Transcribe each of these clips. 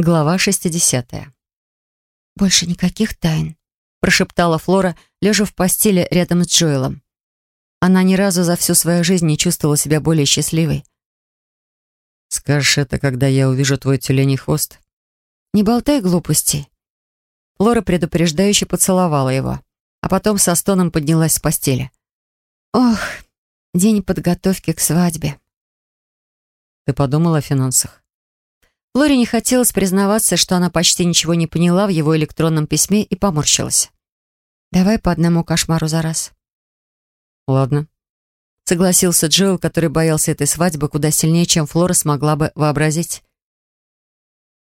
Глава 60. «Больше никаких тайн», — прошептала Флора, лежа в постели рядом с Джоэлом. Она ни разу за всю свою жизнь не чувствовала себя более счастливой. «Скажешь это, когда я увижу твой тюленей хвост?» «Не болтай глупостей». Флора предупреждающе поцеловала его, а потом со стоном поднялась с постели. «Ох, день подготовки к свадьбе». «Ты подумала о финансах?» Лори не хотелось признаваться, что она почти ничего не поняла в его электронном письме и поморщилась. «Давай по одному кошмару за раз». «Ладно», — согласился Джоэл, который боялся этой свадьбы куда сильнее, чем Флора смогла бы вообразить.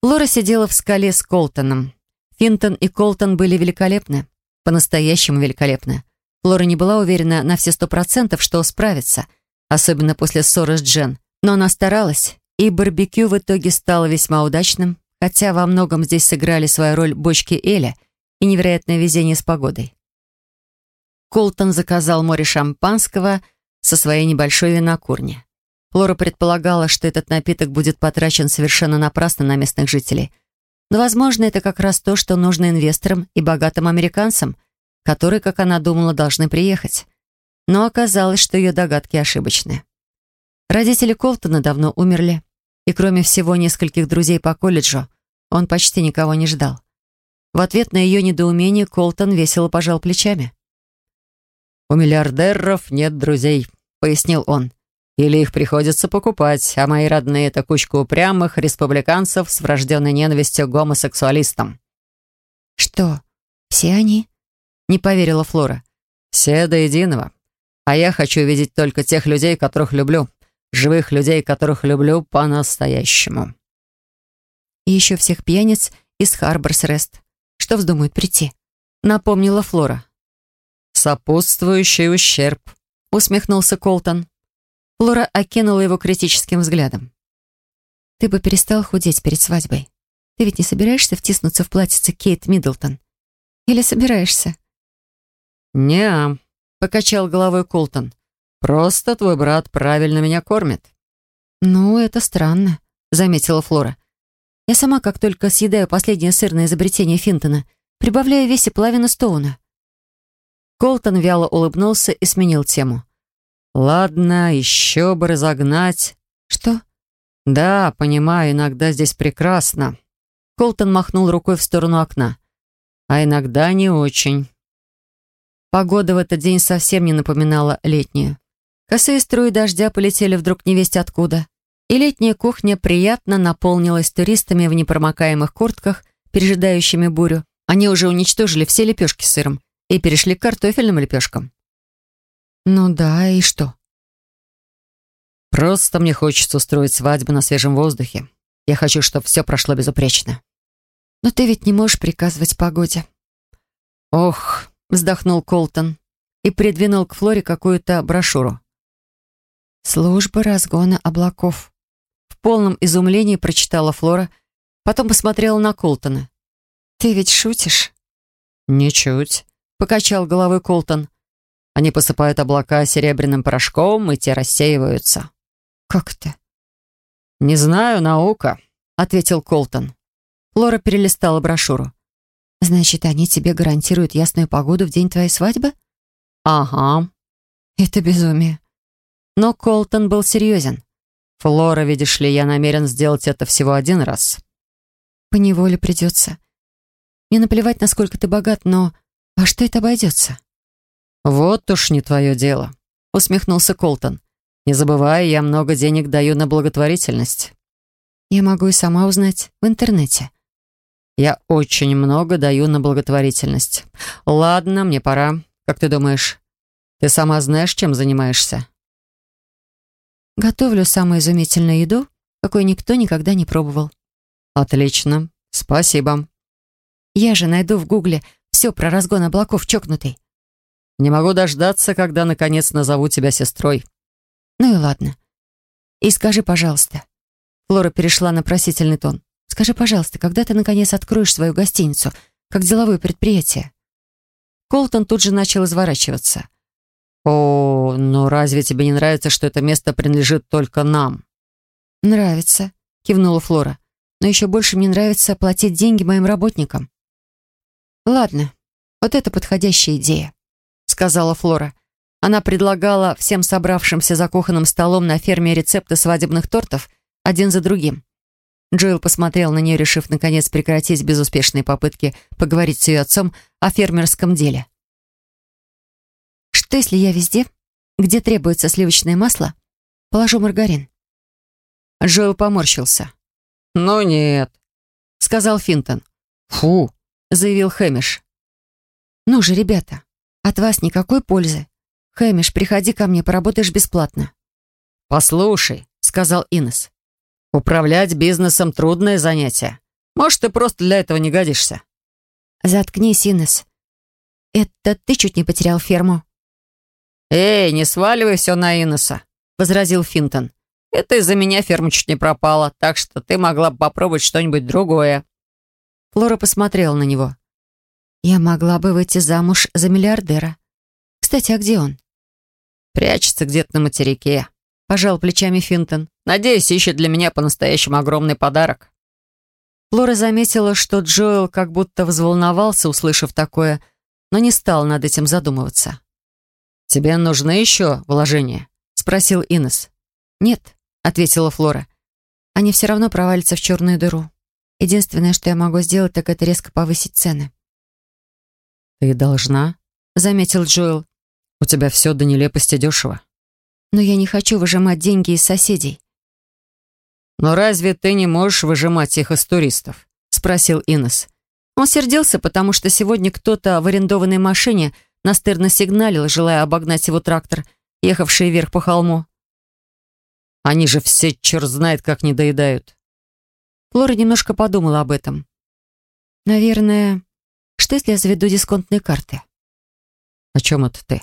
Флора сидела в скале с Колтоном. Финтон и Колтон были великолепны, по-настоящему великолепны. Флора не была уверена на все сто процентов, что справится, особенно после ссоры с Джен, но она старалась и барбекю в итоге стало весьма удачным, хотя во многом здесь сыграли свою роль бочки Эля и невероятное везение с погодой. Колтон заказал море шампанского со своей небольшой винокурни. Флора предполагала, что этот напиток будет потрачен совершенно напрасно на местных жителей. Но, возможно, это как раз то, что нужно инвесторам и богатым американцам, которые, как она думала, должны приехать. Но оказалось, что ее догадки ошибочны. Родители Колтона давно умерли и кроме всего нескольких друзей по колледжу, он почти никого не ждал. В ответ на ее недоумение Колтон весело пожал плечами. «У миллиардеров нет друзей», — пояснил он. «Или их приходится покупать, а мои родные — это кучка упрямых республиканцев с врожденной ненавистью к гомосексуалистам». «Что, все они?» — не поверила Флора. «Все до единого. А я хочу видеть только тех людей, которых люблю живых людей, которых люблю по-настоящему. И еще всех пьяниц из Харборс Рест, что вздумают прийти, напомнила Флора. «Сопутствующий ущерб», — усмехнулся Колтон. Флора окинула его критическим взглядом. «Ты бы перестал худеть перед свадьбой. Ты ведь не собираешься втиснуться в платьице Кейт Миддлтон? Или собираешься?» «Не-а», покачал головой Колтон. Просто твой брат правильно меня кормит». «Ну, это странно», — заметила Флора. «Я сама, как только съедаю последнее сырное изобретение Финтона, прибавляю в весе половину Стоуна». Колтон вяло улыбнулся и сменил тему. «Ладно, еще бы разогнать». «Что?» «Да, понимаю, иногда здесь прекрасно». Колтон махнул рукой в сторону окна. «А иногда не очень». Погода в этот день совсем не напоминала летнюю. Косые струи дождя полетели вдруг невесть откуда, и летняя кухня приятно наполнилась туристами в непромокаемых куртках, пережидающими бурю. Они уже уничтожили все лепешки с сыром и перешли к картофельным лепешкам. «Ну да, и что?» «Просто мне хочется устроить свадьбу на свежем воздухе. Я хочу, чтобы все прошло безупречно». «Но ты ведь не можешь приказывать погоде». «Ох», — вздохнул Колтон и придвинул к Флоре какую-то брошюру. «Служба разгона облаков». В полном изумлении прочитала Флора, потом посмотрела на Колтона. «Ты ведь шутишь?» «Ничуть», — покачал головой Колтон. «Они посыпают облака серебряным порошком, и те рассеиваются». «Как это?» «Не знаю, наука», — ответил Колтон. Флора перелистала брошюру. «Значит, они тебе гарантируют ясную погоду в день твоей свадьбы?» «Ага». «Это безумие. Но Колтон был серьезен. «Флора, видишь ли, я намерен сделать это всего один раз». «Поневоле придется. Мне наплевать, насколько ты богат, но во что это обойдется?» «Вот уж не твое дело», — усмехнулся Колтон. «Не забывай, я много денег даю на благотворительность». «Я могу и сама узнать в интернете». «Я очень много даю на благотворительность. Ладно, мне пора. Как ты думаешь, ты сама знаешь, чем занимаешься?» Готовлю самую изумительную еду, какой никто никогда не пробовал. Отлично. Спасибо. Я же найду в гугле все про разгон облаков чокнутый. Не могу дождаться, когда наконец назову тебя сестрой. Ну и ладно. И скажи, пожалуйста. Флора перешла на просительный тон. Скажи, пожалуйста, когда ты наконец откроешь свою гостиницу, как деловое предприятие? Колтон тут же начал изворачиваться. «О, но разве тебе не нравится, что это место принадлежит только нам?» «Нравится», — кивнула Флора. но еще больше мне нравится платить деньги моим работникам. «Ладно, вот это подходящая идея», — сказала Флора. Она предлагала всем собравшимся за кухонным столом на ферме рецепты свадебных тортов один за другим. Джоэл посмотрел на нее, решив наконец прекратить безуспешные попытки поговорить с ее отцом о фермерском деле. «Что, если я везде, где требуется сливочное масло, положу маргарин?» Джоэл поморщился. «Ну нет», — сказал Финтон. «Фу», — заявил Хэмиш. «Ну же, ребята, от вас никакой пользы. Хэмиш, приходи ко мне, поработаешь бесплатно». «Послушай», — сказал Инес, Управлять бизнесом — трудное занятие. Может, ты просто для этого не годишься. Заткнись, Инес. Это ты чуть не потерял ферму. Эй, не сваливай все на Инеса, возразил Финтон. Это из-за меня ферма чуть не пропала, так что ты могла бы попробовать что-нибудь другое. Флора посмотрела на него. Я могла бы выйти замуж за миллиардера. Кстати, а где он? Прячется где-то на материке. Пожал плечами Финтон. Надеюсь, ищет для меня по-настоящему огромный подарок. Лора заметила, что Джоэл как будто взволновался, услышав такое, но не стал над этим задумываться. «Тебе нужны еще вложения?» — спросил Инес. «Нет», — ответила Флора. «Они все равно провалятся в черную дыру. Единственное, что я могу сделать, так это резко повысить цены». «Ты должна», — заметил Джоэл. «У тебя все до нелепости дешево». «Но я не хочу выжимать деньги из соседей. «Но разве ты не можешь выжимать их из туристов?» — спросил Инес. Он сердился, потому что сегодня кто-то в арендованной машине настырно сигналил, желая обогнать его трактор, ехавший вверх по холму. «Они же все черт знает, как не доедают». Флора немножко подумала об этом. «Наверное, что если я заведу дисконтные карты?» «О чем это ты?»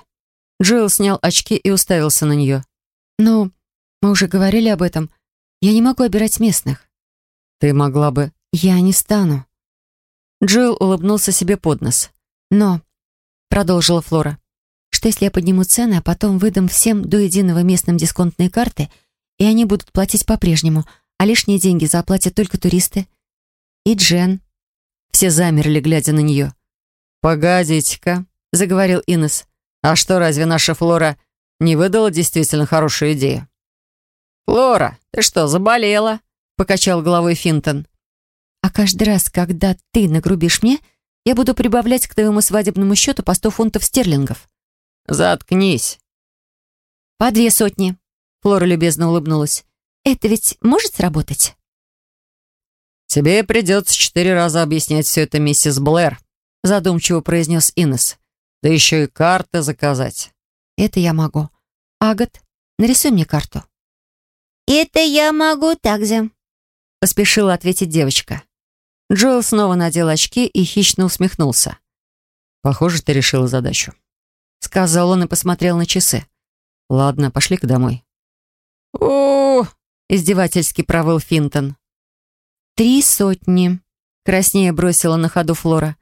Джилл снял очки и уставился на нее. «Ну, мы уже говорили об этом. Я не могу обирать местных. Ты могла бы... Я не стану. Джилл улыбнулся себе под нос. Но, продолжила Флора, что если я подниму цены, а потом выдам всем до единого местным дисконтные карты, и они будут платить по-прежнему, а лишние деньги заплатят только туристы? И Джен. Все замерли, глядя на нее. «Погодите-ка», — заговорил Инес. «А что, разве наша Флора не выдала действительно хорошую идею?» «Флора, ты что, заболела?» — покачал головой Финтон. «А каждый раз, когда ты нагрубишь мне, я буду прибавлять к твоему свадебному счету по сто фунтов стерлингов». «Заткнись». «По две сотни», — Флора любезно улыбнулась. «Это ведь может сработать?» «Тебе придется четыре раза объяснять все это миссис Блэр», — задумчиво произнес Иннес. «Да еще и карты заказать». «Это я могу. Агат, нарисуй мне карту». «Это я могу так же», — поспешила ответить девочка. Джоэл снова надел очки и хищно усмехнулся. «Похоже, ты решила задачу», — сказал он и посмотрел на часы. «Ладно, пошли-ка домой». «О!» — издевательски провыл Финтон. «Три сотни», — краснее бросила на ходу Флора.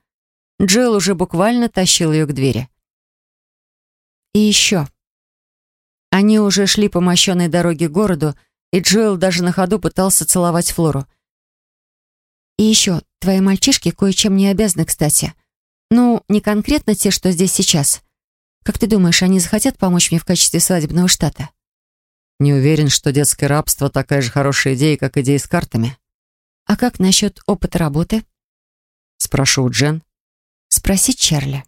Джилл уже буквально тащил ее к двери. «И еще». Они уже шли по мощенной дороге к городу, и Джоэл даже на ходу пытался целовать Флору. «И еще, твои мальчишки кое-чем не обязаны, кстати. Ну, не конкретно те, что здесь сейчас. Как ты думаешь, они захотят помочь мне в качестве свадебного штата?» «Не уверен, что детское рабство такая же хорошая идея, как идея с картами». «А как насчет опыта работы?» «Спрошу Джен». «Спроси Чарли».